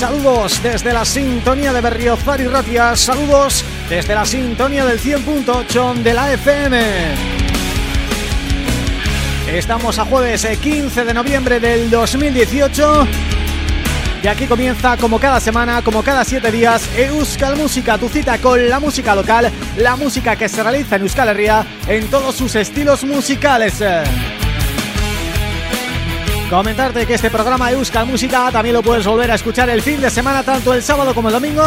Saludos desde la sintonía de Berriozar y Ratia, saludos desde la sintonía del 100.8 de la FM. Estamos a jueves 15 eh, de noviembre del 2018 y aquí comienza como cada semana, como cada siete días Euskal Música, tu cita con la música local, la música que se realiza en Euskal Herria en todos sus estilos musicales. Comentarte que este programa Euskal Música también lo puedes volver a escuchar el fin de semana, tanto el sábado como el domingo,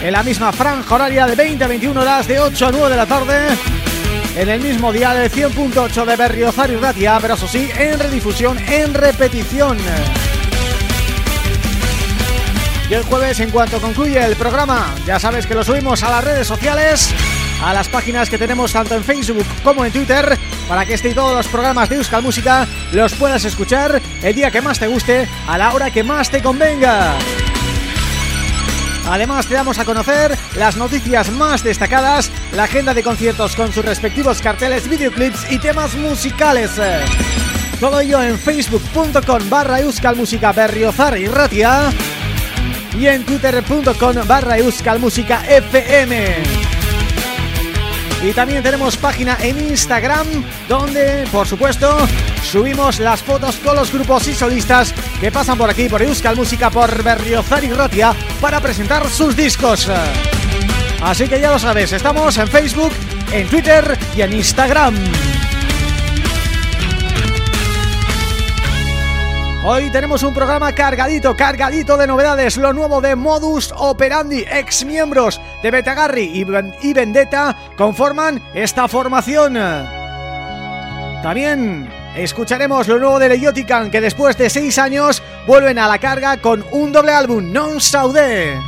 en la misma franja horaria de 20 a 21 horas, de 8 a 9 de la tarde, en el mismo día de 100.8 de Berriozar y Ratia, pero eso sí, en redifusión, en repetición. Y el jueves, en cuanto concluye el programa, ya sabes que lo subimos a las redes sociales, a las páginas que tenemos tanto en Facebook como en Twitter, para que este y todos los programas de Euskal Música los puedas escuchar el día que más te guste, a la hora que más te convenga. Además te damos a conocer las noticias más destacadas, la agenda de conciertos con sus respectivos carteles, videoclips y temas musicales. Todo ello en facebook.com barra euskalmusica berriozar y ratia y en twitter.com barra fm. Y también tenemos página en Instagram donde, por supuesto, subimos las fotos con los grupos y solistas que pasan por aquí, por Euskal Música, por Berriozar y Ratia para presentar sus discos. Así que ya lo sabes, estamos en Facebook, en Twitter y en Instagram. Hoy tenemos un programa cargadito, cargadito de novedades. Lo nuevo de Modus Operandi Ex miembros de Betagarri y Vendetta conforman esta formación. También escucharemos lo nuevo de Leyotican Que después de seis años vuelven a la carga con un doble álbum, Non Saudé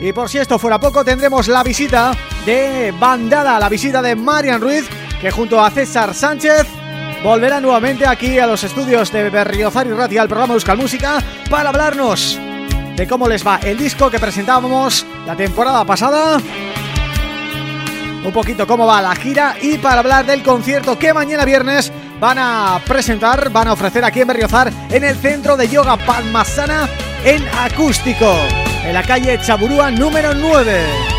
y por si esto fuera poco tendremos la visita de Bandada, la visita de Marian Ruiz que junto a César Sánchez volverá nuevamente aquí a los estudios de Berriozar y Ratia al programa Euskal Música para hablarnos de cómo les va el disco que presentábamos la temporada pasada. Un poquito cómo va la gira y para hablar del concierto que mañana viernes van a presentar, van a ofrecer aquí en Berriozar en el Centro de Yoga Palmasana en acústico en la calle Chaburúa número 9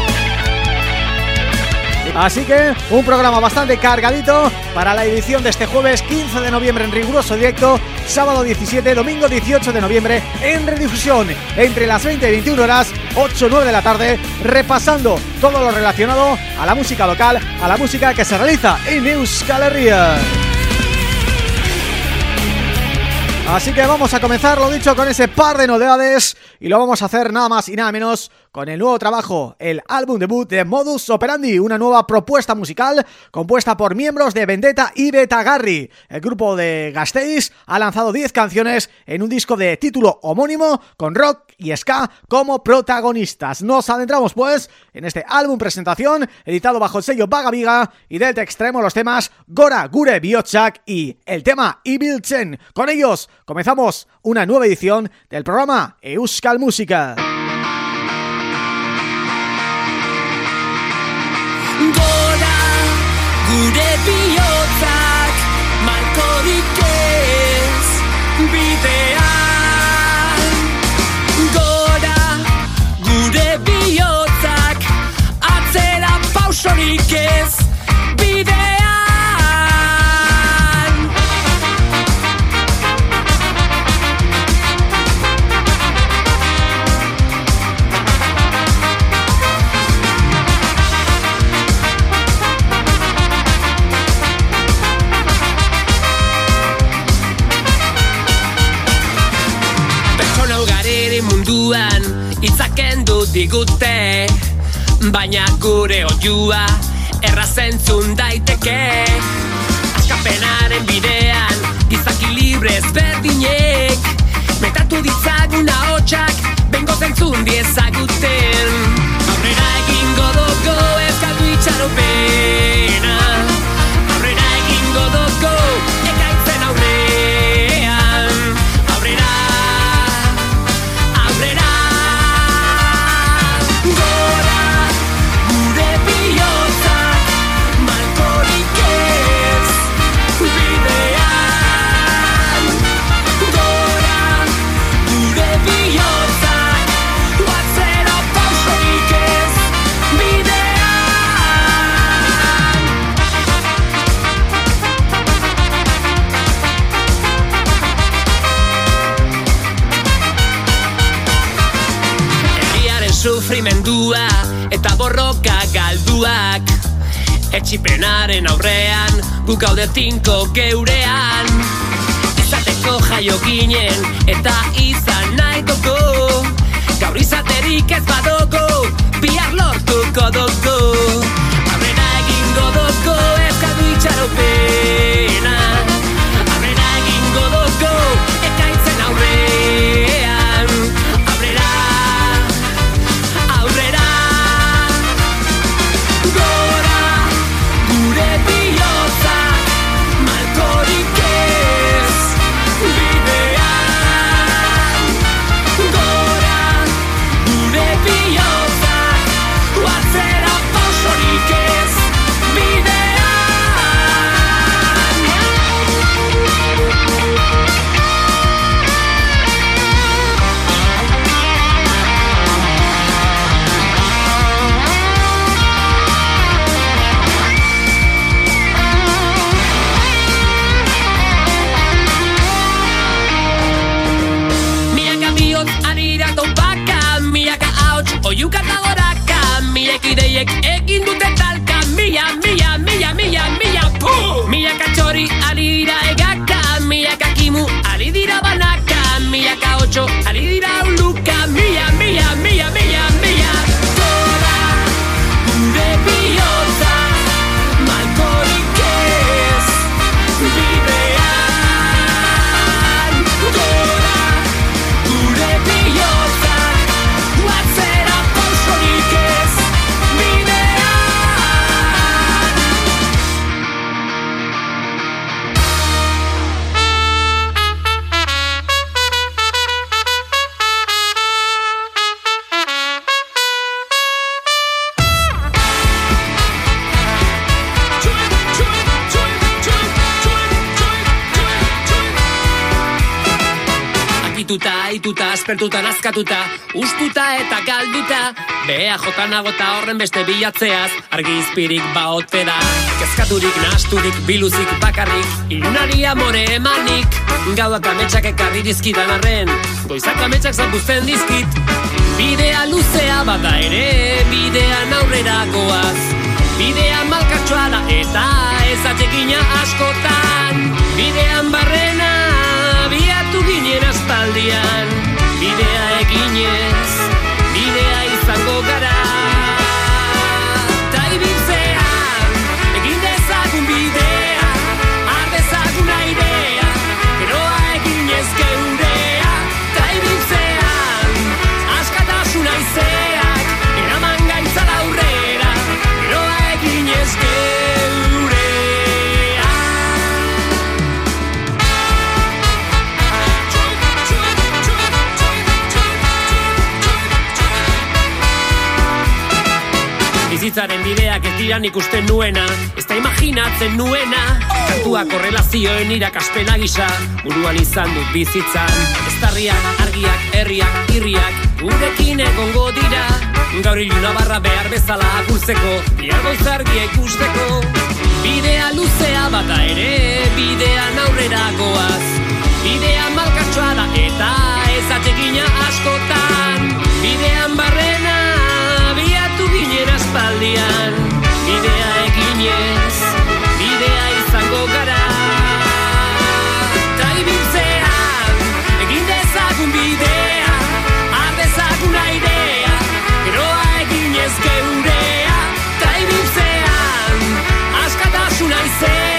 Así que un programa bastante cargadito para la edición de este jueves 15 de noviembre en riguroso directo, sábado 17, domingo 18 de noviembre en redifusión entre las 20 y 21 horas, 8 9 de la tarde, repasando todo lo relacionado a la música local, a la música que se realiza en Euskal Herria. Así que vamos a comenzar, lo dicho, con ese par de novedades y lo vamos a hacer nada más y nada menos con el nuevo trabajo, el álbum debut de Modus Operandi, una nueva propuesta musical compuesta por miembros de Vendetta y Betagarri. El grupo de Gasteiz ha lanzado 10 canciones en un disco de título homónimo con rock y ska como protagonistas. Nos adentramos pues en este álbum presentación editado bajo el sello Vaga Viga y del te extremo los temas Gora Gure Biochak y el tema Evil Chen. Con ellos comenzamos una nueva edición del programa Euskal Música. Gure bihotzak Malkorik munduan itzaken du digute Baina gure oiua errazentzun daiteke. Askapenaren bidean gizaki libre ezberdinek Metatu ditzagun ahotsak bengo zentzun diezaguten Aurrera egingo dugu ez galdu itxaropena sufrimendua eta borroka galduak. Etxipenaren aurrean guk haude tinko geurean. Izateko jaio ginen eta izan nahi dugu Gaur izaterik ez badugu, bihar lortuko dugu. Aurrera egingo dugu ez gadu itxaropena aspertuta nazkatuta, ustuta eta galduta, bea jota nagota horren beste bilatzeaz, argi izpirik baote da. Kezkaturik, nasturik, biluzik, bakarrik, ilunari amore emanik, gauak ametsak ekarri dizkidan arren, goizak ametsak zapuzten dizkit, bidea luzea bada ere, bidean aurrera goaz, Bidean malkartsoa da eta ez atekina askotan. Bidean barrena ez dira ikusten nuena Ez da imaginatzen nuena. Kantua korrelazioen irakaspena gisa Buruan izan dut bizitzan. Estarriak, argiak, herriak, irriak Gurekin egongo dira. Gaur iluna barra behar bezala akultzeko Biar goizargia ikusteko. Bidea luzea bata ere Bidean aurrera goaz. Bidea malkatsoa da eta ez atekina askotan. Bidean barrena ginen aspaldian Bidea eginez, bidea izango gara. Ta ibiltzean, egin dezagun bidea Ardezagun airea, geroa eginez geurea. Ta ibiltzean, askatasuna izeak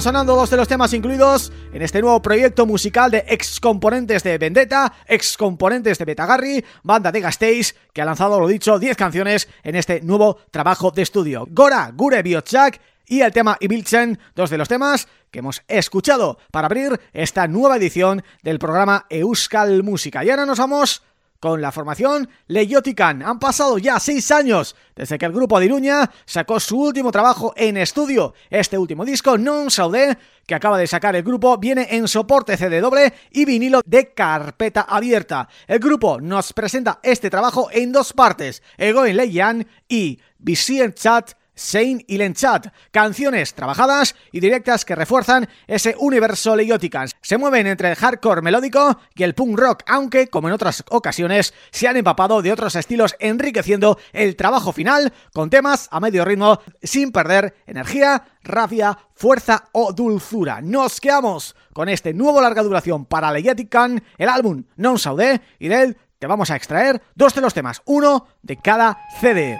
sonando dos de los temas incluidos en este nuevo proyecto musical de ex componentes de Vendetta, ex componentes de Betagarri, banda de Gasteiz, que ha lanzado, lo dicho, 10 canciones en este nuevo trabajo de estudio. Gora, Gure Biochak y el tema Ibilchen, dos de los temas que hemos escuchado para abrir esta nueva edición del programa Euskal Música. Y ahora nos vamos con la formación Leyotican. Han pasado ya seis años desde que el grupo de Iruña sacó su último trabajo en estudio. Este último disco, Non Saudé, que acaba de sacar el grupo, viene en soporte CD doble y vinilo de carpeta abierta. El grupo nos presenta este trabajo en dos partes, Egoin Leyan y Visien Chat Sein y Lenchat, canciones trabajadas y directas que refuerzan ese universo Leiotican. Se mueven entre el hardcore melódico y el punk rock, aunque, como en otras ocasiones, se han empapado de otros estilos enriqueciendo el trabajo final con temas a medio ritmo sin perder energía, rabia, fuerza o dulzura. Nos quedamos con este nuevo larga duración para Leiotican, el álbum Non Saudé, y de él te vamos a extraer dos de los temas, uno de cada CD.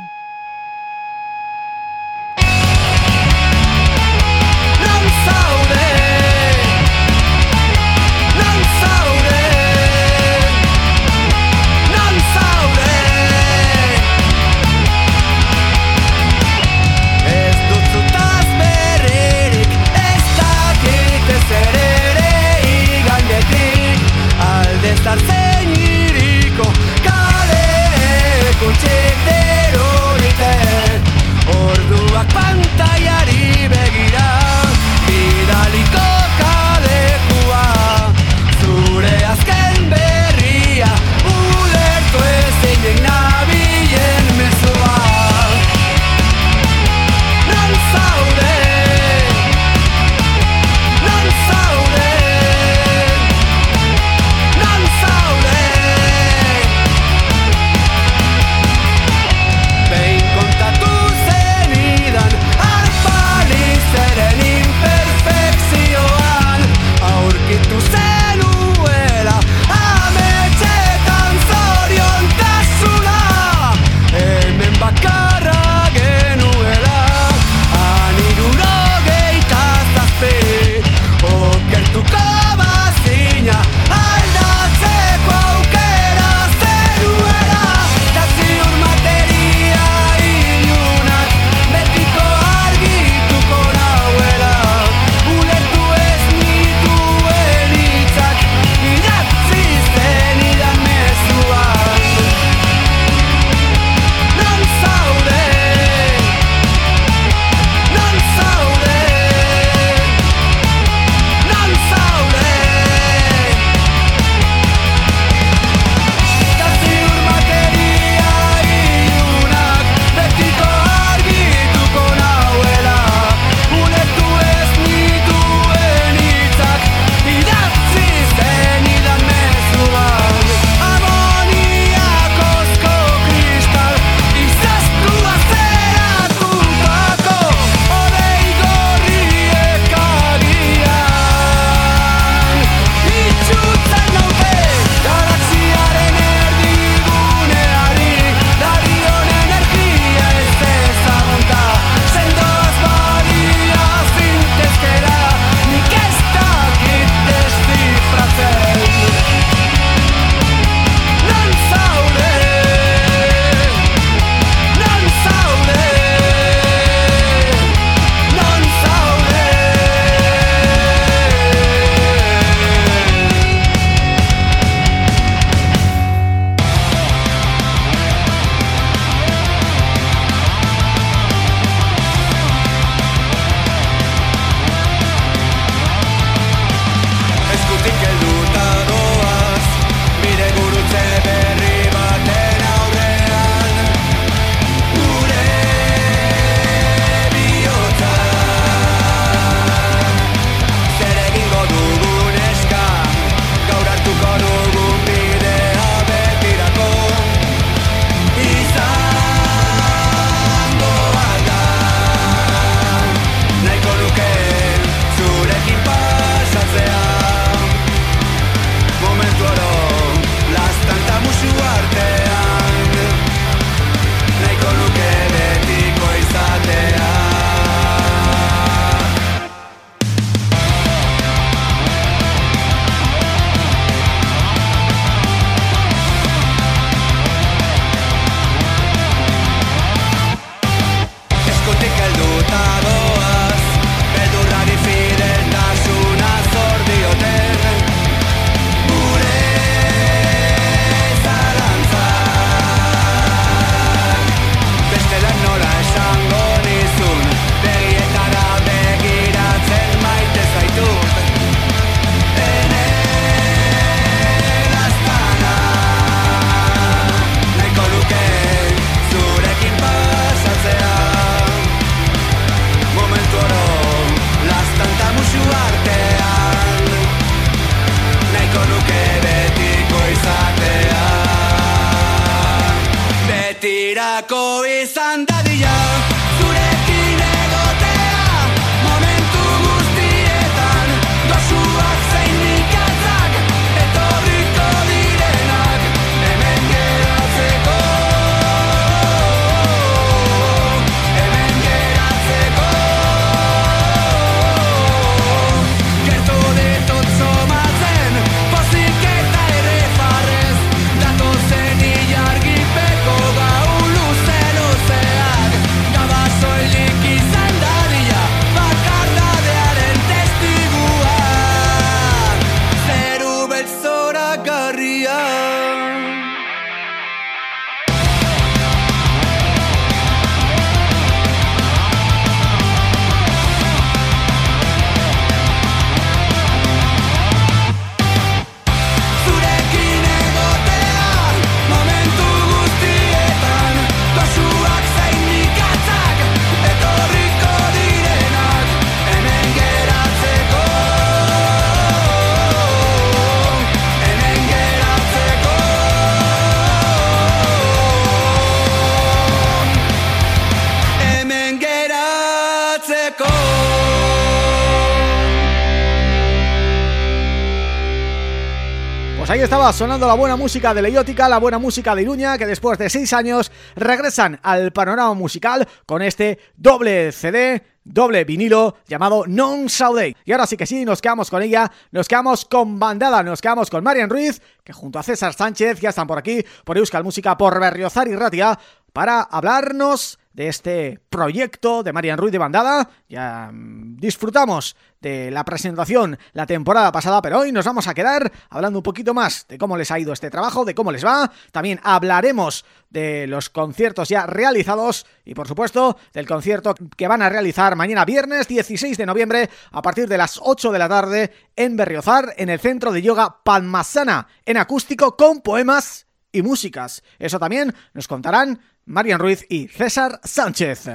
Sonando la buena música de Leiótica, la buena música de Iruña, que después de seis años regresan al panorama musical con este doble CD, doble vinilo llamado Non Saudade. Y ahora sí que sí, nos quedamos con ella, nos quedamos con Bandada, nos quedamos con Marian Ruiz, que junto a César Sánchez ya están por aquí, por Euskal Música, por Berriozar y Ratia, para hablarnos de este proyecto de Marian Ruiz de Bandada. Ya mm, disfrutamos de la presentación la temporada pasada, pero hoy nos vamos a quedar hablando un poquito más de cómo les ha ido este trabajo, de cómo les va. También hablaremos de los conciertos ya realizados y, por supuesto, del concierto que van a realizar mañana viernes 16 de noviembre a partir de las 8 de la tarde en Berriozar, en el Centro de Yoga Palmasana, en acústico con poemas y músicas. Eso también nos contarán Marian Ruiz y César Sánchez.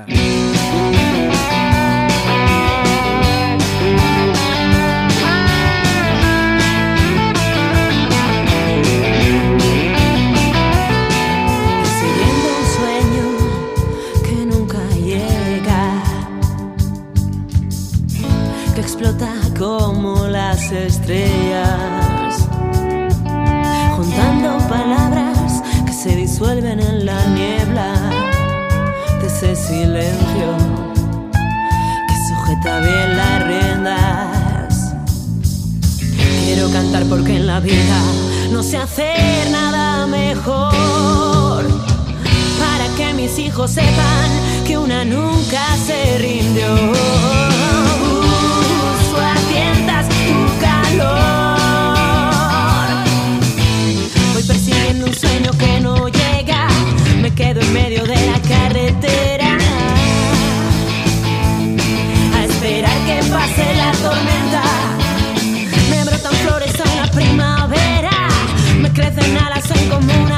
Explota como las estrellas, juntando palabras que se disuelven en bien las riendas. Quiero cantar porque en la vida no sé hacer nada mejor. Para que mis hijos sepan que una nunca se rindió. Busco a calor. Voy persiguiendo un sueño que no llega. Me quedo en medio de la carretera. amor.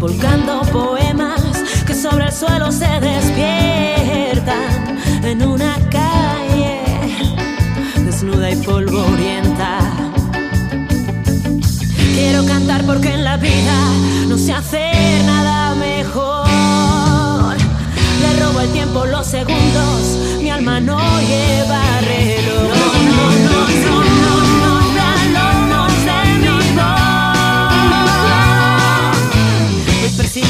Volcando poemas que sobre el suelo se despiertan en una calle desnuda y polvorienta. Quiero cantar porque en la vida no sé hacer nada mejor. Le robo el tiempo, los segundos, mi alma no lleva reloj. No, no, no,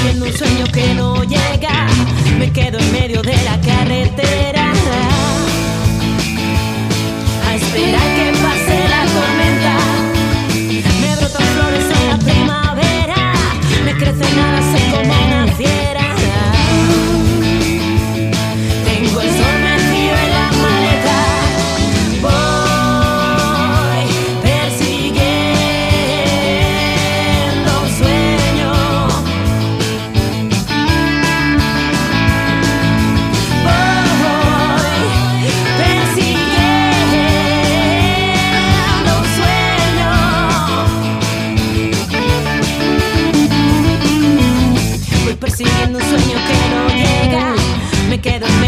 persiguiendo un sueño que no llega, me quedo en medio de la carretera. A esperar que pase la tormenta. Me brotan flores en la primavera, me crecen alas quedo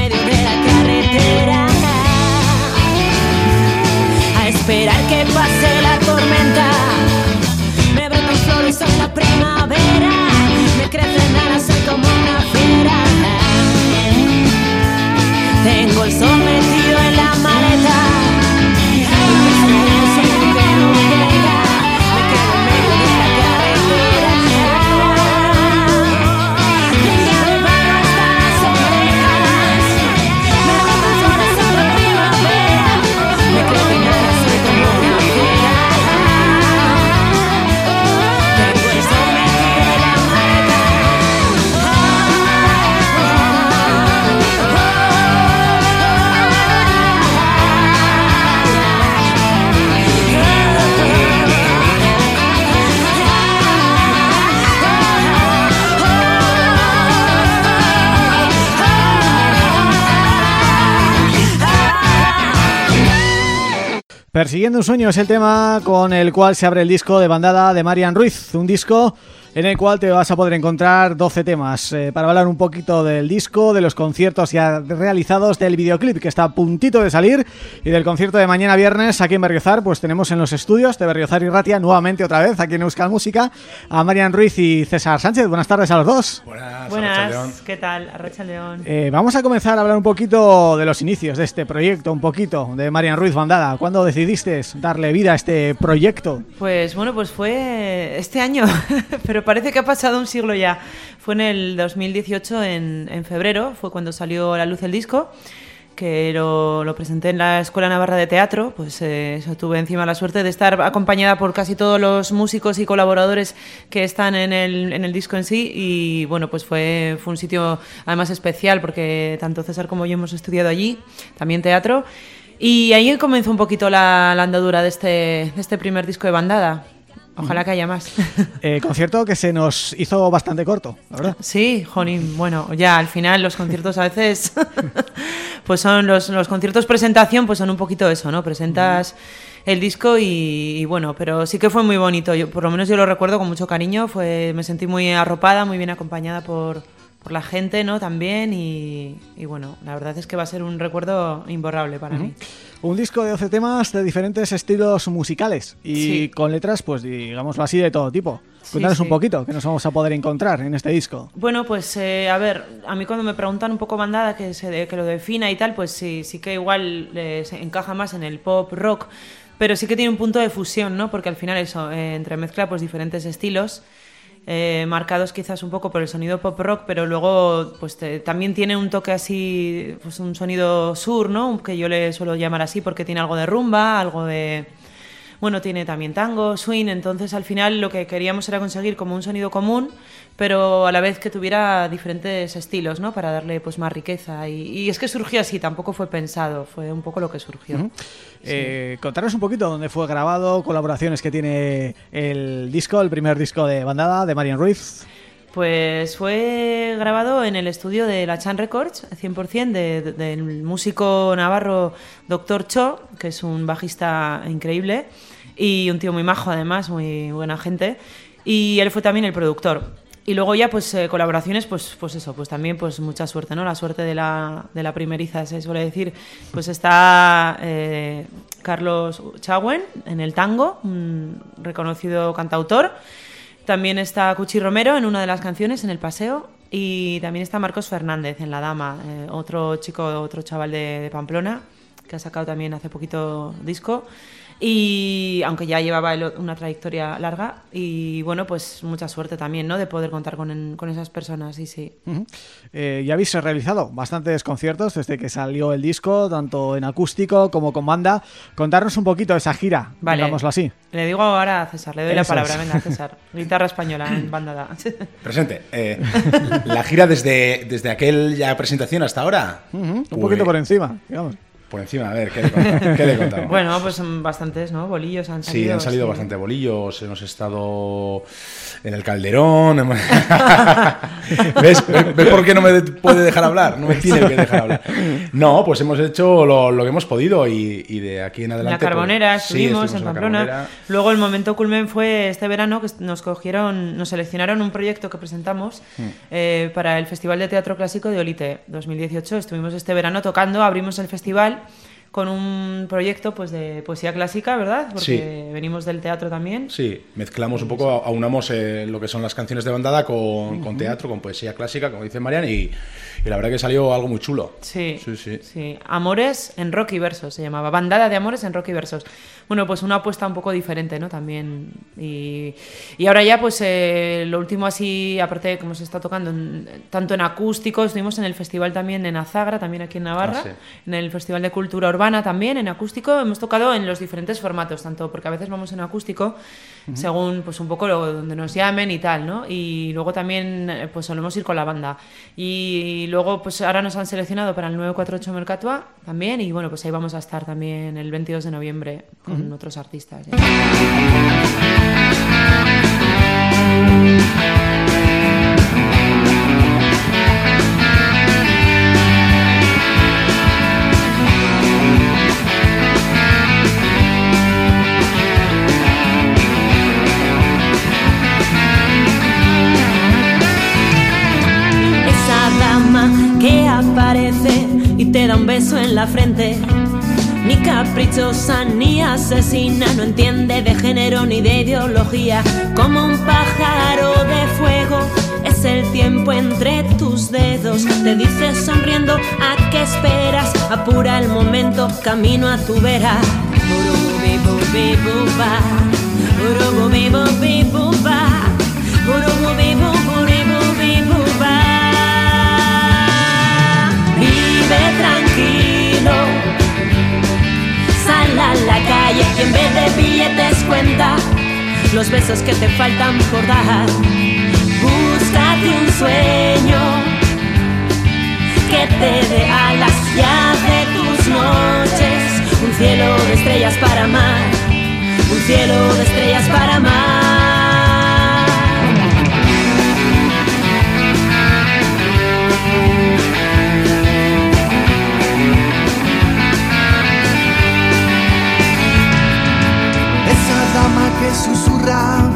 Persiguiendo un sueño es el tema con el cual se abre el disco de bandada de Marian Ruiz, un disco en el cual te vas a poder encontrar 12 temas eh, para hablar un poquito del disco, de los conciertos ya realizados, del videoclip que está a puntito de salir y del concierto de mañana viernes aquí en Berriozar, pues tenemos en los estudios de Berriozar y Ratia nuevamente otra vez aquí en Euskal Música a Marian Ruiz y César Sánchez. Buenas tardes a los dos. Buenas, Buenas, ¿qué tal? Arracha León. Eh, vamos a comenzar a hablar un poquito de los inicios de este proyecto, un poquito de Marian Ruiz Bandada. ¿Cuándo decidiste darle vida a este proyecto? Pues bueno, pues fue este año, pero parece que ha pasado un siglo ya. Fue en el 2018, en, en febrero, fue cuando salió a la luz el disco, que lo, lo presenté en la Escuela Navarra de Teatro, pues eh, eso, tuve encima la suerte de estar acompañada por casi todos los músicos y colaboradores que están en el, en el disco en sí y bueno, pues fue, fue un sitio además especial porque tanto César como yo hemos estudiado allí, también teatro. Y ahí comenzó un poquito la, la andadura de este, de este primer disco de bandada. Ojalá que haya más. Eh, concierto que se nos hizo bastante corto, la verdad. Sí, Jonin, bueno, ya al final los conciertos a veces, pues son los, los conciertos presentación, pues son un poquito eso, ¿no? Presentas el disco y, y bueno, pero sí que fue muy bonito, yo, por lo menos yo lo recuerdo con mucho cariño, fue, me sentí muy arropada, muy bien acompañada por, por la gente, ¿no? También y, y bueno, la verdad es que va a ser un recuerdo imborrable para mí. Un disco de 12 temas de diferentes estilos musicales y Sí. con letras, pues digámoslo así, de todo tipo. Cuéntanos sí. un poquito, que nos vamos a poder encontrar en este disco. Bueno, pues eh, a ver, a mí cuando me preguntan un poco bandada que, se, que lo defina y tal, pues sí, sí que igual eh, se encaja más en el pop rock, pero sí que tiene un punto de fusión, ¿no? Porque al final eso, eh, entremezcla pues diferentes estilos, eh, marcados quizás un poco por el sonido pop rock, pero luego pues también tiene un toque así, pues un sonido sur, ¿no? Que yo le suelo llamar así porque tiene algo de rumba, algo de... Bueno, tiene también tango, swing, entonces al final lo que queríamos era conseguir como un sonido común, pero a la vez que tuviera diferentes estilos, ¿no? Para darle pues más riqueza. Y, y es que surgió así, tampoco fue pensado, fue un poco lo que surgió. Eh, contanos un poquito dónde fue grabado, colaboraciones que tiene el disco, el primer disco de bandada de Marian Ruiz. Pues fue grabado en el estudio de la Chan Records, 100%, de- de- del músico navarro Dr. Cho, que es un bajista increíble y un tío muy majo además, muy buena gente. Y él fue también el productor. Y luego ya pues eh, colaboraciones, pues, pues eso, pues también pues mucha suerte, ¿no? La suerte de la, de la primeriza, se suele decir. Pues está eh, Carlos Chawen en el tango, un reconocido cantautor. También está Cuchi Romero en una de las canciones, en El Paseo. Y también está Marcos Fernández en La Dama, eh, otro chico, otro chaval de, de Pamplona, que ha sacado también hace poquito disco. Y aunque ya llevaba él una trayectoria larga. Y bueno, pues mucha suerte también, ¿no? De poder contar con, con esas personas, y sí. Ujú. Eh, ya habéis realizado bastantes conciertos desde que salió el disco, tanto en acústico como con banda. Contarnos un poquito de esa gira, Vale. digámoslo así. Le digo ahora a César, le doy la Eso palabra. es. Venga, César. Guitarra española en bandada. Presente. Eh, la gira desde, desde aquella presentación hasta ahora. Ujú, Un Pues, poquito por encima, digamos. Por encima, a ver, ¿qué le contamos? ¿Qué le contamos? bueno, pues son bastantes, ¿no? Bolillos han salido. Sí, han salido sí. bastante bolillos. Hemos estado en el Calderón. ¿Ves? ¿Ves ¿Ves por qué no me de- puede dejar hablar? No me tiene que dejar hablar. No, pues hemos hecho lo, lo que hemos podido y, y de aquí en En adelante. la Carbonera pues, sí, estuvimos, en la Pamplona. Carbonera. Luego el momento culmen fue este verano que nos cogieron, nos seleccionaron un proyecto que presentamos Hmm. eh, para el Festival de Teatro Clásico de Olite 2018. Estuvimos este verano tocando, abrimos el festival con un proyecto pues de poesía clásica, ¿verdad? Porque venimos del teatro también. Sí, mezclamos un poco, aunamos eh, lo que son las canciones de bandada con, con teatro, con poesía clásica, como dice Marian, y, y la verdad que salió algo muy chulo. Sí, Sí, sí. sí. Amores en rock y versos se llamaba. Bandada de amores en rock y versos. Bueno, pues una apuesta un poco diferente, ¿no? También. Y, y ahora ya, pues eh, lo último así, aparte de que hemos estado tocando en- tanto en acústico, estuvimos en el festival también en Azagra, también aquí en Navarra, Ah, sí. en el Festival de Cultura Urbana también, en acústico. Hemos tocado en los diferentes formatos, tanto porque a veces vamos en acústico, según pues un poco lo, donde nos llamen y tal, ¿no? Y luego también eh, pues solemos ir con la banda. Y luego pues ahora nos han seleccionado para el 948 Mercatua también y bueno, pues ahí vamos a estar también el 22 de noviembre con otros artistas. Un beso en la frente. Ni caprichosa ni asesina, no entiende de género ni de ideología. Como un pájaro de fuego, es el tiempo entre tus dedos. Te dice sonriendo a qué esperas, apura el momento, camino a tu vera. Sal a la calle y en vez de billetes cuenta los besos que te faltan por dar. Búscate un sueño que te dé alas y hace tus noches un cielo de estrellas para amar, un cielo de estrellas para amar. Que susurra,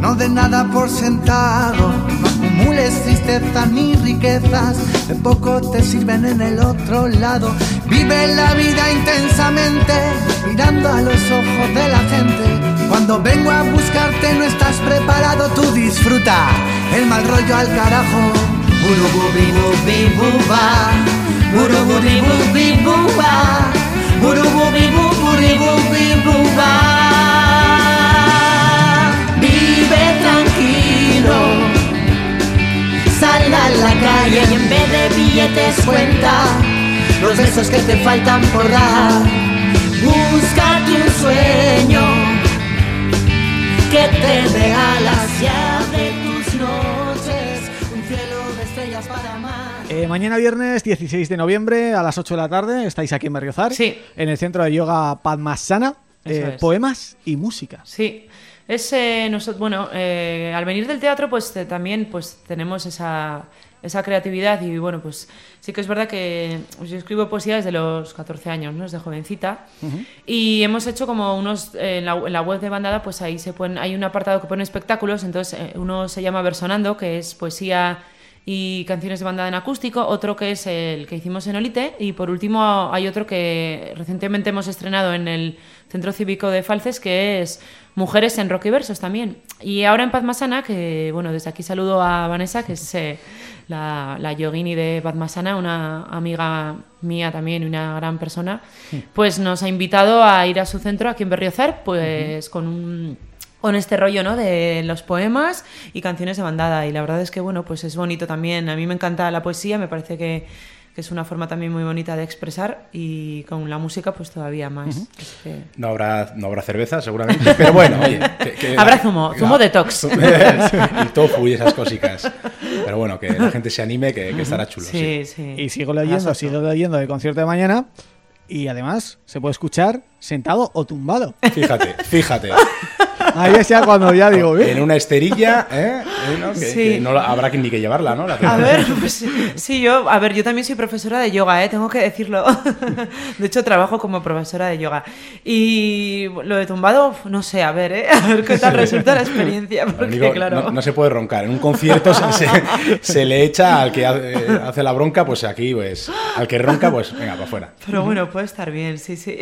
no de nada por sentado, no acumules tristeza ni riquezas, de poco te sirven en el otro lado. Vive la vida intensamente, mirando a los ojos de la gente. Cuando vengo a buscarte no estás preparado, tú disfruta el mal rollo al carajo. Burububibubibuba, sal a la calle y en vez de billetes cuenta los besos que te faltan por dar. Búscate un sueño que te dé alas ya de tus noches, un cielo de estrellas para amar. Eh, mañana viernes 16 de noviembre a las 8 de la tarde estáis aquí en Berriozar, Sí. en el centro de yoga Padmasana, eh, poemas y música. Sí, es, eh, nosotros, bueno, eh, al venir del teatro, pues eh, también pues, tenemos esa, esa creatividad y bueno, pues sí que es verdad que yo escribo poesía desde los 14 años, ¿no? Desde jovencita. Y hemos hecho como unos, eh, en, la, en la web de Bandada, pues ahí se ponen, hay un apartado que pone espectáculos, entonces eh, uno se llama Versonando, que es poesía y canciones de bandada en acústico, otro que es el que hicimos en Olite y por último hay otro que recientemente hemos estrenado en el Centro Cívico de Falces que es Mujeres en Rock y Versos también. Y ahora en Padmasana, que bueno, desde aquí saludo a Vanessa, que es eh, la, la yogini de Padmasana, una amiga mía también una gran persona, pues nos ha invitado a ir a su centro aquí en Berriozar, pues con un con este rollo, ¿no? De los poemas y canciones de bandada. Y la verdad es que, bueno, pues es bonito también. A mí me encanta la poesía, me parece que, que es una forma también muy bonita de expresar y con la música, pues todavía más. Es que- No habrá, no habrá cerveza, seguramente, pero bueno, oye. que- que Habrá la- zumo, zumo detox. y tofu y esas cositas. Pero bueno, que la gente se anime, que, que estará chulo. Sí. Sí, sí. Y sigo leyendo, sigo leyendo el concierto de mañana y además se puede escuchar sentado o tumbado. Fíjate, fíjate. Ahí es ya cuando ya digo, ¿eh? En una esterilla, ¿eh? Eh, ¿no? Que, Sí. que no la- habrá que ni que llevarla, ¿no? La A ver, pues sí, yo, a ver, yo también soy profesora de yoga, ¿eh? tengo que decirlo. De hecho, trabajo como profesora de yoga. Y lo de tumbado, no sé, a ver, ¿eh? A ver qué tal resulta la experiencia, porque único, claro. no, no se puede roncar. En un concierto se, se- se le echa al que hace, hace la bronca, pues aquí, pues al que ronca, pues venga, para afuera. Pero bueno, puede estar bien, sí, sí.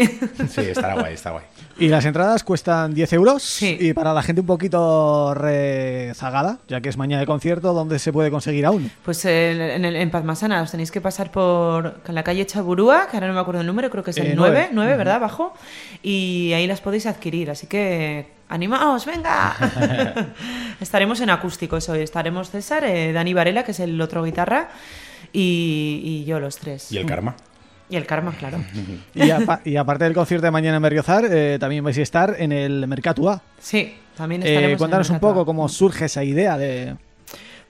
Sí, estará guay, está guay. Y las entradas cuestan 10 euros. Sí. Y para la gente un poquito rezagada, ya que es mañana de concierto, ¿dónde se puede conseguir aún? Pues en, en, el- en Padmasana os tenéis que pasar por en la calle Chaburúa, que ahora no me acuerdo el número, creo que es Eh, el nueve. 9, 9, ¿verdad? Abajo. Y ahí las podéis adquirir, así que ¡animaos, venga! Estaremos en acústicos hoy. Estaremos César, eh, Dani Varela, que es el otro guitarra, y, y yo los tres. Y el karma. Y el karma, claro. Y, apa- y aparte del concierto de mañana en Berriozar, eh, también vais a estar en el Mercatua. Sí, también Eh, estaremos en el cuéntanos un poco cómo surge esa idea de...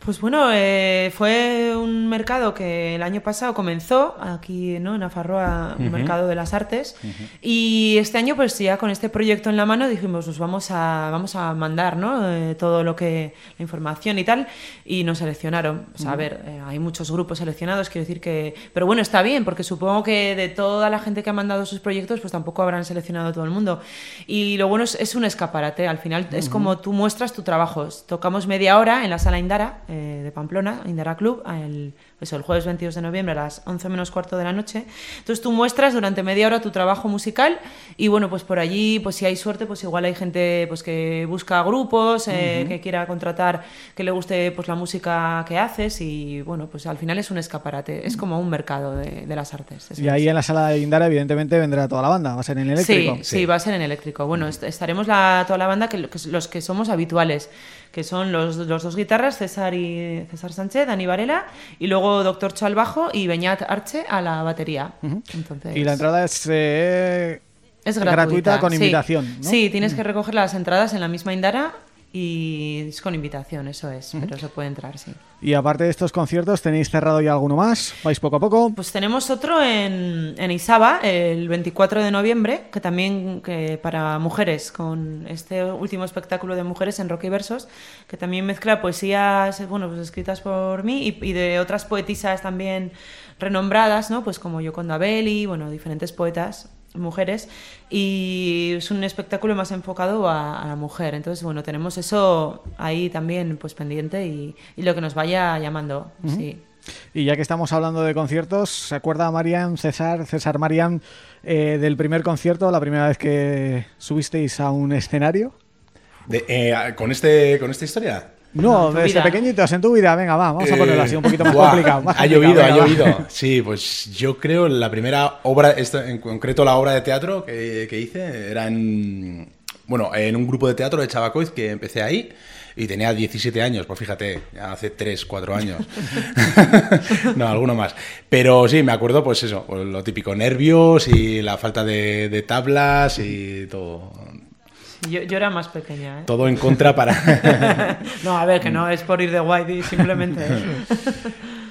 Pues bueno, eh, fue un mercado que el año pasado comenzó aquí ¿no? en Afarroa, un mercado de las artes, y este año pues ya con este proyecto en la mano dijimos, pues vamos a, vamos a mandar ¿no? Eh, todo lo que, la información y tal, y nos seleccionaron. O sea, a ver, eh, hay muchos grupos seleccionados, quiero decir que... Pero bueno, está bien, porque supongo que de toda la gente que ha mandado sus proyectos, pues tampoco habrán seleccionado a todo el mundo. Y lo bueno es, es un escaparate, al final es como tú muestras tu trabajo. Tocamos media hora en la sala Indara, eh, de Pamplona, Indara Club, el, eso, el jueves 22 de noviembre a las 11 menos cuarto de la noche. Entonces tú muestras durante media hora tu trabajo musical y bueno, pues por allí, pues si hay suerte, pues igual hay gente pues que busca grupos, eh, que quiera contratar, que le guste pues la música que haces y bueno, pues al final es un escaparate, es como un mercado de, de las artes. Y es. ahí en la sala de Indara, evidentemente, vendrá toda la banda. Va a ser en eléctrico. Sí, sí, va a ser en eléctrico. Bueno, est- estaremos la, toda la banda, que, que es- los que somos habituales, que son los, los dos guitarras, César y César Sánchez, Dani Varela, y luego Doctor Cho al bajo y Beñat Arche a la batería. Entonces, Y la entrada es... eh, es gratuita, con sí. invitación, ¿no? Sí, tienes que recoger las entradas en la misma Indara y es con invitación, eso es, pero se puede entrar, sí. Y aparte de estos conciertos, ¿tenéis cerrado ya alguno más? ¿Vais poco a poco? Pues tenemos otro en, en Isaba, el 24 de noviembre, que también que para mujeres, con este último espectáculo de mujeres en Rock y Versos, que también mezcla poesías bueno, pues escritas por mí y, y de otras poetisas también renombradas, ¿no? pues como Yoconda Belli, bueno, diferentes poetas mujeres y es un espectáculo más enfocado a, a la mujer entonces bueno tenemos eso ahí también pues pendiente y, y lo que nos vaya llamando sí Y ya que estamos hablando de conciertos, ¿se acuerda Marian, César, César Marian, eh, del primer concierto, la primera vez que subisteis a un escenario? De- eh, ¿con, este, ¿Con esta historia? No, desde pequeñitos en tu vida, venga, va, vamos a Eh, ponerlo así un poquito más buah, complicado. más ha complicado, llovido, ha venga, llovido. Sí, pues yo creo la primera obra, esto, en concreto la obra de teatro que, que hice, era en, bueno, en un grupo de teatro de Chabacoiz que empecé ahí y tenía 17 años, pues fíjate, ya hace 3, 4 años. no, alguno más. Pero sí, me acuerdo, pues eso, pues lo típico, nervios y la falta de, de tablas y todo, yo, yo era más pequeña ¿eh? todo en contra para... no, a ver, que no es por ir de guay, simplemente.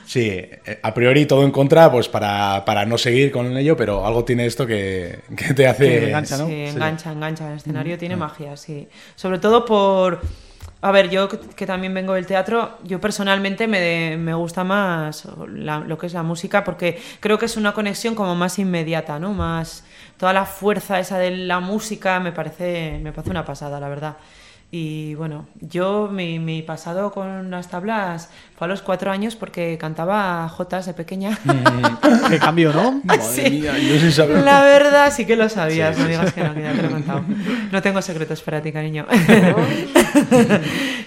Sí, eh, a priori todo en contra, pues para, para no seguir con ello, pero algo tiene esto que, que te hace... Que engancha, ¿no? Sí, engancha, engancha. El escenario tiene magia, sí. Sobre todo por. A ver, yo que, que también vengo del teatro, yo personalmente me, me gusta más la- lo que es la música porque creo que es una conexión como más inmediata, ¿no? Más. Toda la fuerza esa de la música me parece, me parece una pasada, la verdad. Y bueno, yo mi, mi pasado con las tablas fue a los cuatro años porque cantaba jotas de pequeña. Qué cambio, ¿no? Madre Sí. mía, yo sin saber- La verdad sí que lo sabías, Sí, no sí, digas que no, que ya te lo he contado. No tengo secretos para ti, cariño.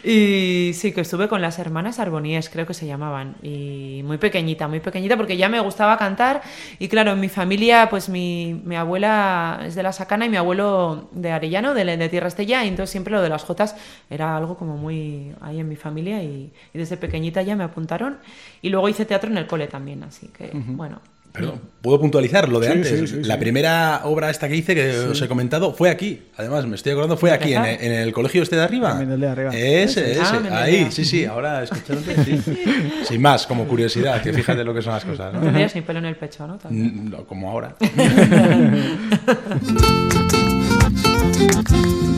y sí, que estuve con las hermanas Arboníes, creo que se llamaban, y muy pequeñita, muy pequeñita, porque ya me gustaba cantar. Y claro, en mi familia, pues mi, mi abuela es de la Sacana y mi abuelo de Arellano, de, de Tierra Estella, y entonces siempre lo de las jotas era algo como muy ahí en mi familia, y, y desde pequeñita ya me apuntaron. Y luego hice teatro en el cole también, así que, bueno. Perdón, ¿puedo puntualizar lo de Sí, antes? sí, sí, la sí. primera obra esta que hice, que os he comentado, fue aquí. Además, me estoy acordando, fue aquí, en, en el colegio este de arriba. También el de arriba. Ese, ese. Ah, ahí, sí, sí, ahora escuchándote, sí. Sin más, como curiosidad, que fíjate lo que son las cosas, No ¿no? tendrías ni pelo en el pecho, ¿no? Mm, no, como ahora.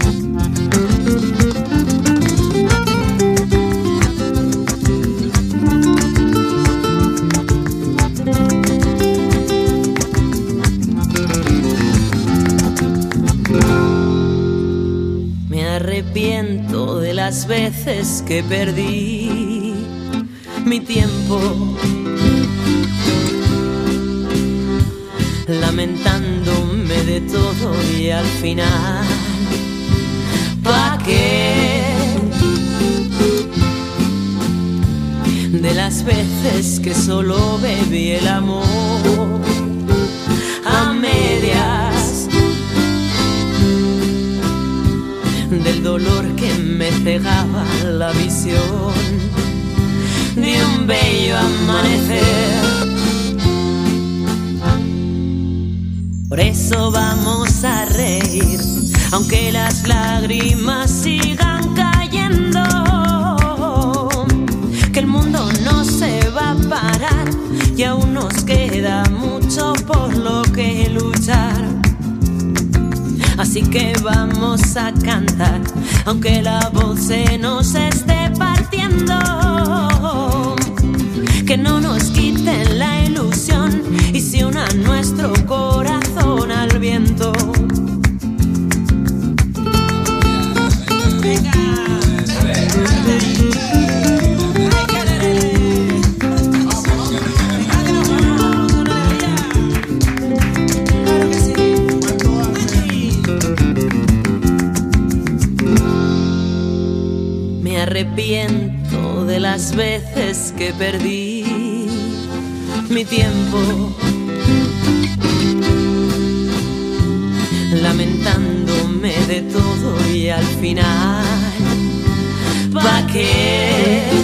las veces que perdí mi tiempo lamentándome de todo y al final, ¿pa' qué? De las veces que solo bebí el amor del dolor que me cegaba la visión de un bello amanecer. Por eso vamos a reír, aunque las lágrimas Que vamos a cantar, aunque la voz se nos esté partiendo. Que no nos quiten la arrepiento de las veces que perdí mi tiempo lamentándome de todo y al final ¿pa' qué?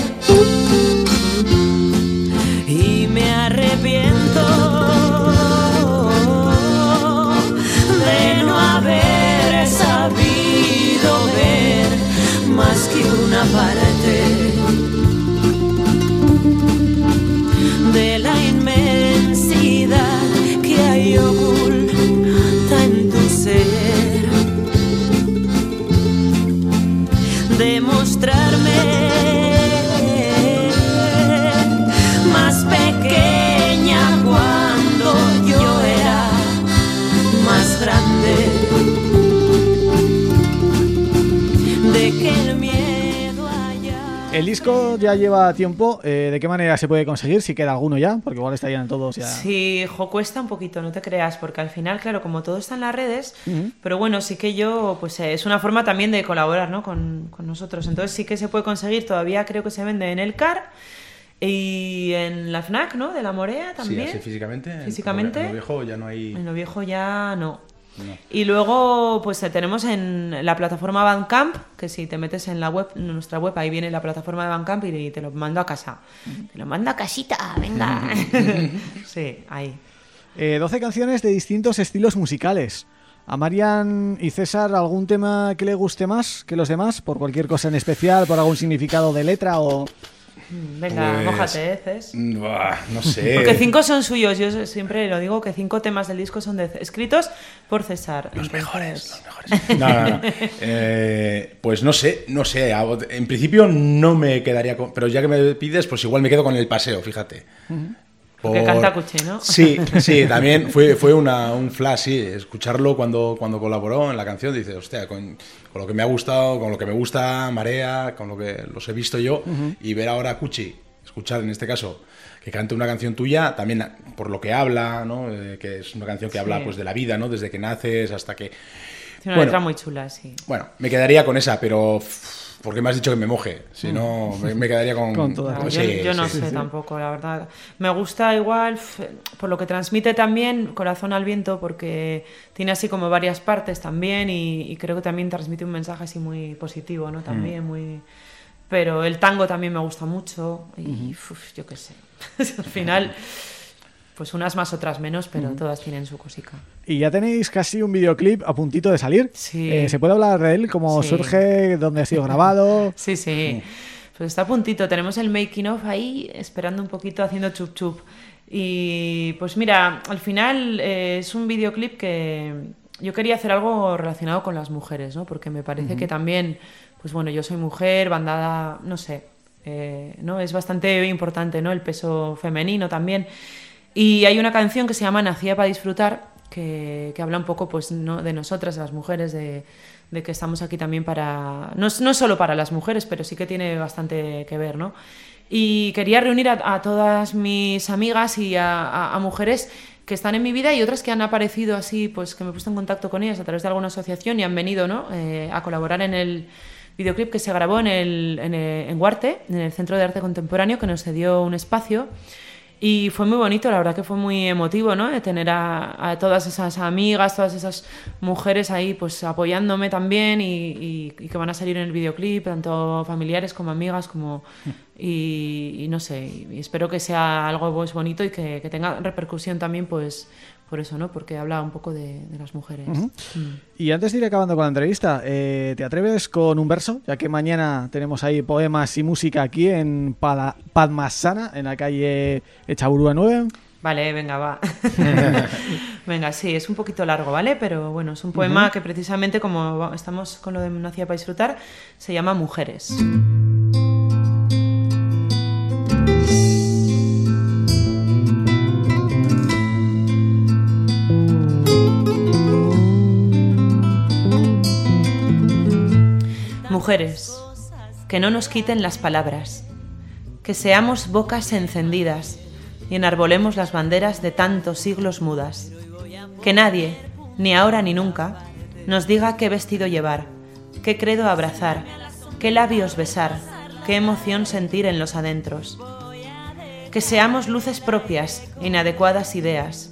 Una parte El disco ya lleva tiempo, eh, ¿de qué manera se puede conseguir? Si queda alguno ya, porque igual está ya en todos ya. Sí, jo, cuesta un poquito, no te creas, porque al final, claro, como todo está en las redes, pero bueno, sí que yo, pues eh, es una forma también de colaborar, ¿no? Con, con nosotros. Entonces sí que se puede conseguir, todavía creo que se vende en el CAR y en la FNAC, ¿no? De la Morea también. Sí, así físicamente. en- Físicamente. En lo viejo ya no hay. En lo viejo ya no. No. Y luego, pues eh, tenemos en la plataforma Bandcamp, que si te metes en la web, en nuestra web, ahí viene la plataforma de Bandcamp y te lo mando a casa. Te lo mando a casita, venga. sí, ahí. Eh, 12 canciones de distintos estilos musicales. ¿A Marian y César algún tema que le guste más que los demás? ¿Por cualquier cosa en especial? ¿Por algún significado de letra o...? Venga, Pues- mójate, ¿eh, Cés? Buah, no sé. Porque cinco son suyos, yo siempre lo digo que cinco temas del disco son de- escritos por César. Los Entonces- mejores, los mejores. No, no, no. Eh, pues no sé, no sé. En principio no me quedaría con. Pero ya que me pides, pues igual me quedo con el paseo, fíjate. Porque canta Cuchi, ¿no? Sí, sí, también fue, fue una, un flash, sí. Escucharlo cuando, cuando colaboró en la canción, dice, hostia, con, con lo que me ha gustado, con lo que me gusta Marea, con lo que los he visto yo, y ver ahora a Cuchi, escuchar en este caso, que cante una canción tuya, también por lo que habla, ¿no? Eh, que es una canción que habla pues de la vida, ¿no? Desde que naces hasta que... Tiene una Bueno. letra muy chula, sí. Bueno, me quedaría con esa, pero... porque me has dicho que me moje? Si no, me, me quedaría con... Con todas. Ah, pues yo sí, yo no sí. sé tampoco, la verdad. Me gusta igual, por lo que transmite también Corazón al Viento, porque tiene así como varias partes también y, y creo que también transmite un mensaje así muy positivo, ¿no? También muy... Pero el tango también me gusta mucho y uf, yo qué sé. Al final, pues unas más, otras menos, pero todas tienen su cosica. Y ya tenéis casi un videoclip a puntito de salir. Sí. Eh, ¿Se puede hablar de él? ¿Cómo Sí. surge? ¿Dónde ha sido grabado? Sí, sí. Pues está a puntito. Tenemos el making of ahí, esperando un poquito, haciendo chup chup. Y pues mira, al final eh, es un videoclip que yo quería hacer algo relacionado con las mujeres, ¿no? Porque me parece que también, pues bueno, yo soy mujer, bandada, no sé, eh, ¿no? Es bastante importante, ¿no? El peso femenino también. Y hay una canción que se llama Nacía para disfrutar, que, que habla un poco pues, ¿no? de nosotras, las mujeres, de, que estamos aquí también para, no, no solo para las mujeres, pero sí que tiene bastante que ver, ¿no? Y quería reunir a, todas mis amigas y a, mujeres que están en mi vida y otras que han aparecido así, pues que me he puesto en contacto con ellas a través de alguna asociación y han venido ¿no? Eh, a colaborar en el videoclip que se grabó en, el, en, el, en Huarte, en el Centro de Arte Contemporáneo, que nos cedió un espacio. Y fue muy bonito, la verdad que fue muy emotivo, ¿no? Tener a, a todas esas amigas, todas esas mujeres ahí, pues apoyándome también y, y, y, que van a salir en el videoclip, tanto familiares como amigas, como y, y no sé, espero que sea algo pues, bonito y que, que, tenga repercusión también, pues por eso, ¿no? Porque habla un poco de, de las mujeres. Uh -huh. mm. Y antes de ir acabando con la entrevista, eh, ¿te atreves con un verso? Ya que mañana tenemos ahí poemas y música aquí en Pada Padmasana, en la calle Echaburúa 9. Vale, venga, va. venga, sí, es un poquito largo, ¿vale? Pero bueno, es un poema uh -huh. que precisamente, como estamos con lo de Nacía para disfrutar, se llama Mujeres. Mujeres, que no nos quiten las palabras, que seamos bocas encendidas y enarbolemos las banderas de tantos siglos mudas. Que nadie, ni ahora ni nunca, nos diga qué vestido llevar, qué credo abrazar, qué labios besar, qué emoción sentir en los adentros. Que seamos luces propias, inadecuadas ideas,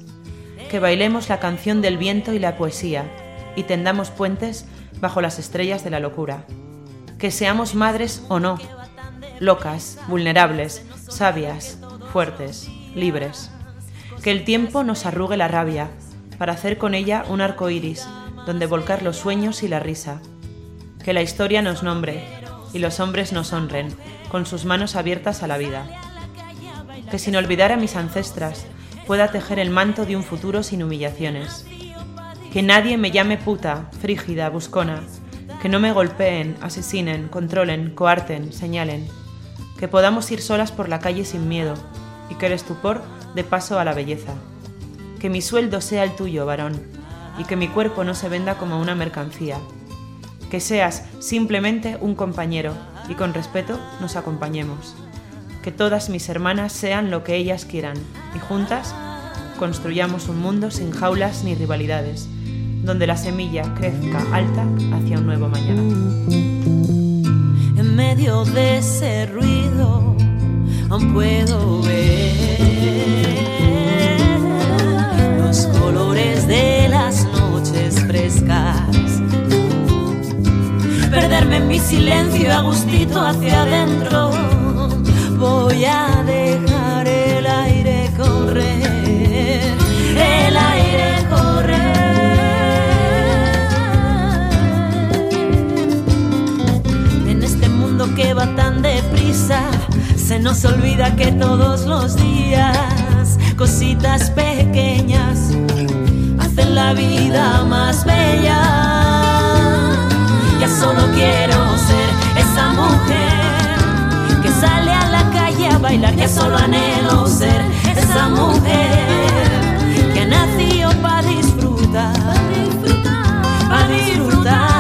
que bailemos la canción del viento y la poesía y tendamos puentes bajo las estrellas de la locura que seamos madres o no, locas, vulnerables, sabias, fuertes, libres. Que el tiempo nos arrugue la rabia para hacer con ella un arco iris donde volcar los sueños y la risa. Que la historia nos nombre y los hombres nos honren con sus manos abiertas a la vida. Que sin olvidar a mis ancestras pueda tejer el manto de un futuro sin humillaciones. Que nadie me llame puta, frígida, buscona, que no me golpeen, asesinen, controlen, coarten, señalen, que podamos ir solas por la calle sin miedo y que el estupor dé paso a la belleza. Que mi sueldo sea el tuyo, varón, y que mi cuerpo no se venda como una mercancía. Que seas simplemente un compañero y con respeto nos acompañemos. Que todas mis hermanas sean lo que ellas quieran y juntas construyamos un mundo sin jaulas ni rivalidades donde la semilla crezca alta hacia un nuevo mañana. En medio de ese ruido aún puedo ver los colores de las noches frescas. Perderme en mi silencio a gustito hacia adentro. Voy a dejar el aire correr, el aire correr. Se nos olvida que todos los días cositas pequeñas hacen la vida más bella. Ya solo quiero ser esa mujer que sale a la calle a bailar, ya solo anhelo ser esa mujer que ha nacido para disfrutar, para disfrutar.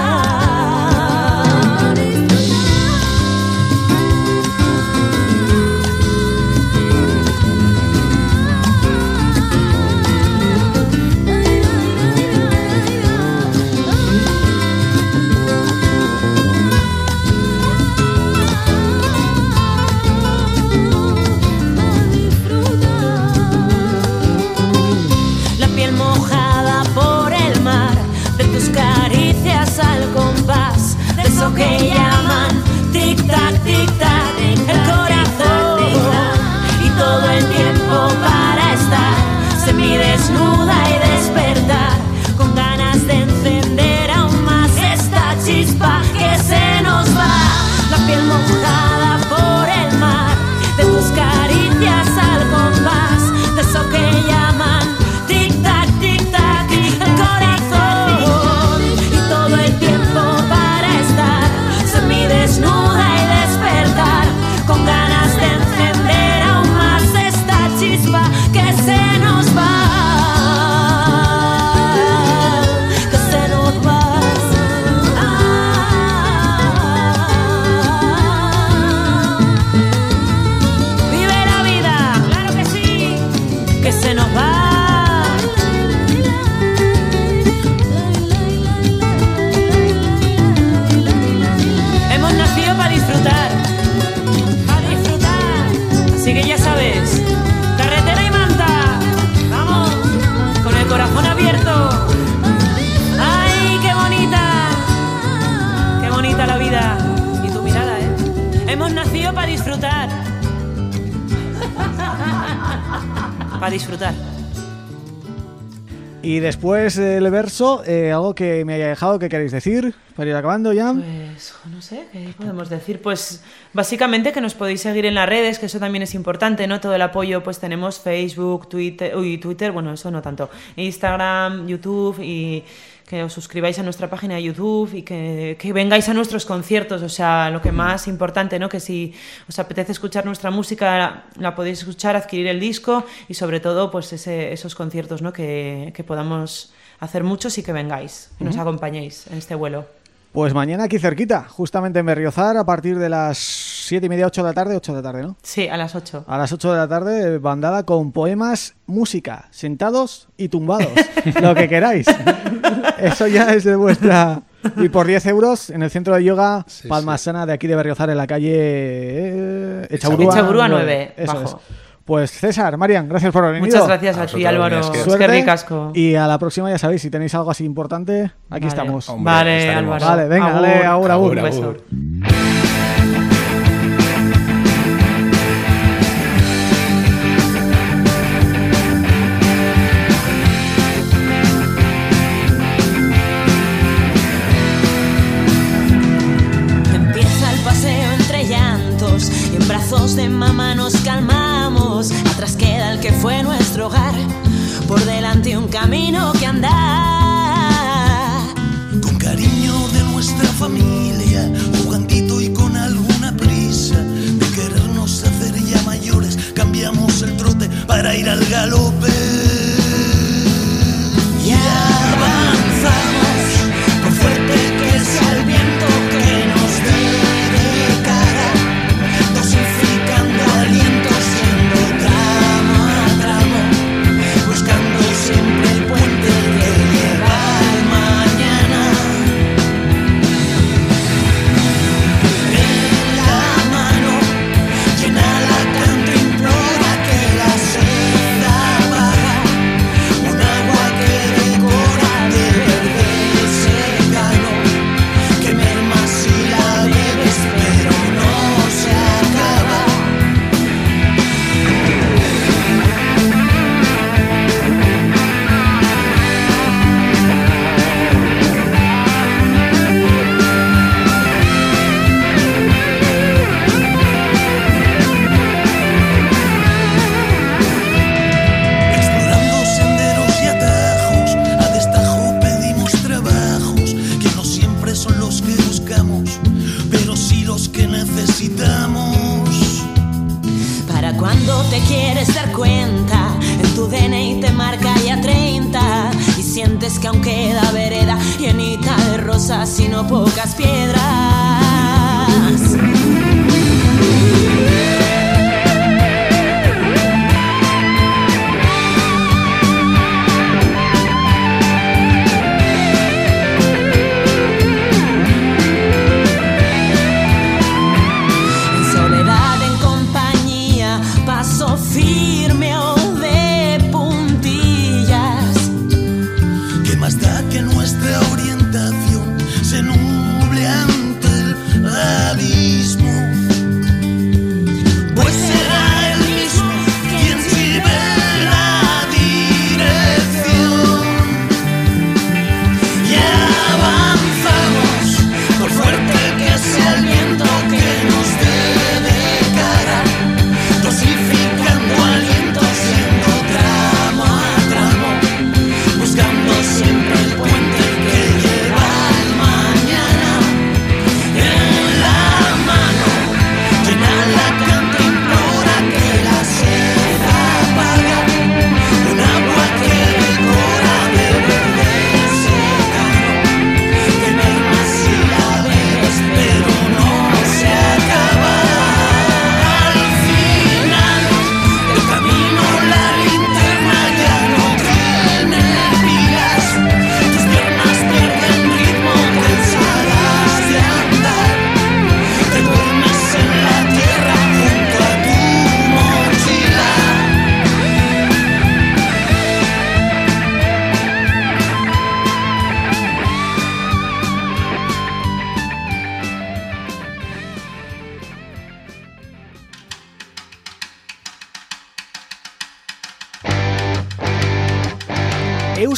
Después del verso, eh, algo que me haya dejado que queréis decir para ir acabando ya. Pues no sé, ¿qué podemos decir? Pues básicamente que nos podéis seguir en las redes, que eso también es importante, ¿no? Todo el apoyo, pues tenemos Facebook, Twitter, uy, Twitter, bueno, eso no tanto, Instagram, YouTube y que os suscribáis a nuestra página de YouTube y que, que, vengáis a nuestros conciertos, o sea, lo que más importante, ¿no? Que si os apetece escuchar nuestra música, la podéis escuchar, adquirir el disco y sobre todo, pues ese, esos conciertos, ¿no? Que, que, podamos hacer muchos y que vengáis, que uh -huh. nos acompañéis en este vuelo. Pues mañana aquí cerquita, justamente en Berriozar, a partir de las 7 y media, 8 de la tarde, 8 de la tarde, ¿no? Sí, a las 8. A las 8 de la tarde, bandada con poemas, música, sentados y tumbados, lo que queráis. Eso ya es de vuestra... Y por 10 euros en el centro de yoga sí, Palmasana sí. de aquí de Berriozar, en la calle eh, Echaurúa, Echaurúa 9, 9 bajo. Es. Pues César, Marian, gracias por venir. Muchas gracias a, a ti, Álvaro. Es que... Qué ricasco. Y a la próxima, ya sabéis, si tenéis algo así importante, aquí vale. estamos. Hombre, vale, estaremos. Álvaro. Vale, venga, dale, agur, agur. agur. agur. Empieza el paseo entre llantos y en brazos de mamá nos calmamos. Camino que andar. Con cariño de nuestra familia, jugandito y con alguna prisa de querernos hacer ya mayores, cambiamos el trote para ir al galope.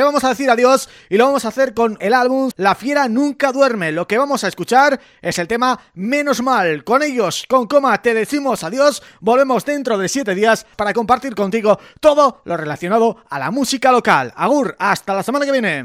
Te vamos a decir adiós y lo vamos a hacer con el álbum La Fiera Nunca Duerme. Lo que vamos a escuchar es el tema Menos Mal. Con ellos, con Coma, te decimos adiós. Volvemos dentro de siete días para compartir contigo todo lo relacionado a la música local. Agur, hasta la semana que viene.